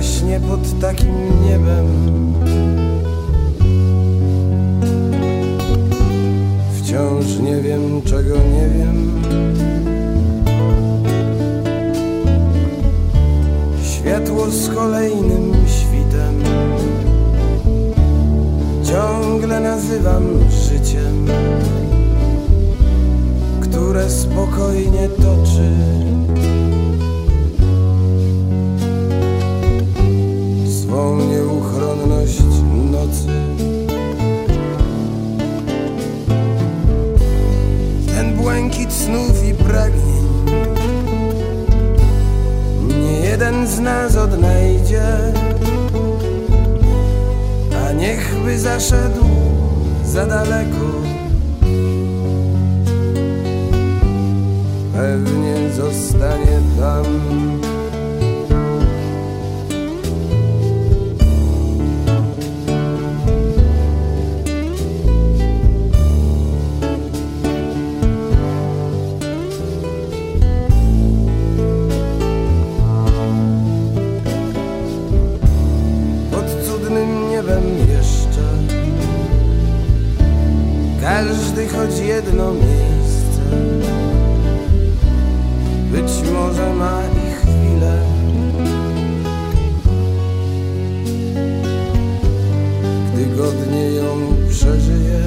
Właśnie pod takim niebem. Wciąż nie wiem, czego nie wiem. Światło z kolejnym świtem Ciągle nazywam życiem Które spokojnie toczy pragnień Nie jeden z nas odnajdzie A niechby zaszedł za daleko. Pewnie zostanie tam niebem jeszcze. Każdy choć jedno miejsce. Być może ma i chwilę. Gdy godnie ją przeżyje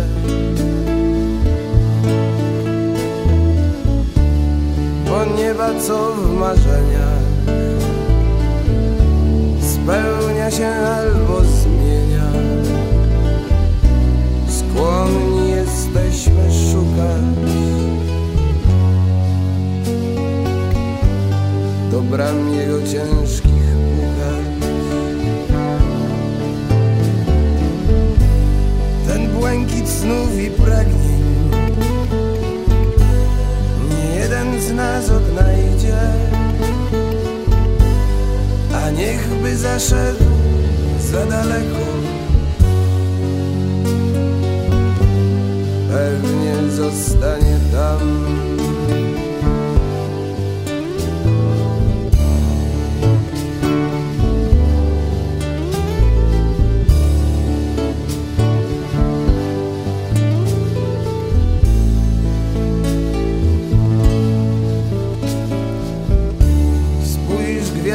Bo nieba co w marzeniach spełnia się albo zmienia. Bram jego ciężkich pukać. Ten błękit snów i pragnień nie jeden z nas odnajdzie a niechby zaszedł za daleko. Pewnie zostanie tam.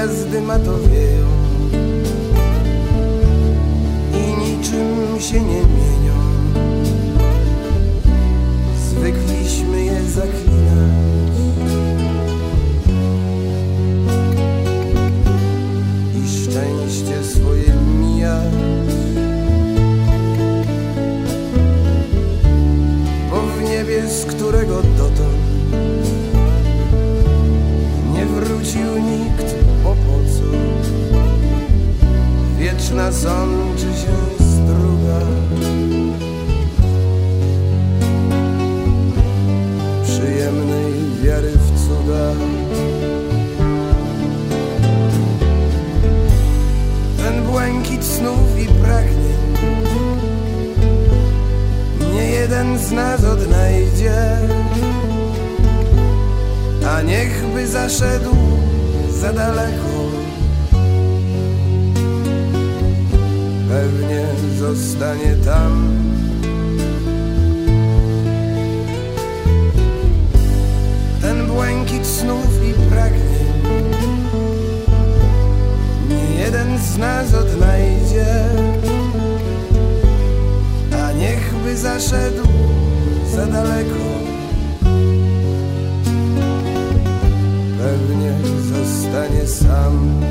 de Matoveu Wieczna sączy się struga? Przyjemnej wiary w cuda. Ten błękit snów i pragnień Nie jeden z nas odnajdzie. A niechby zaszedł za daleko. Zostanie tam. Ten błękit snów i pragnień nie jeden z nas odnajdzie, a niechby zaszedł za daleko. pewnie zostanie sam.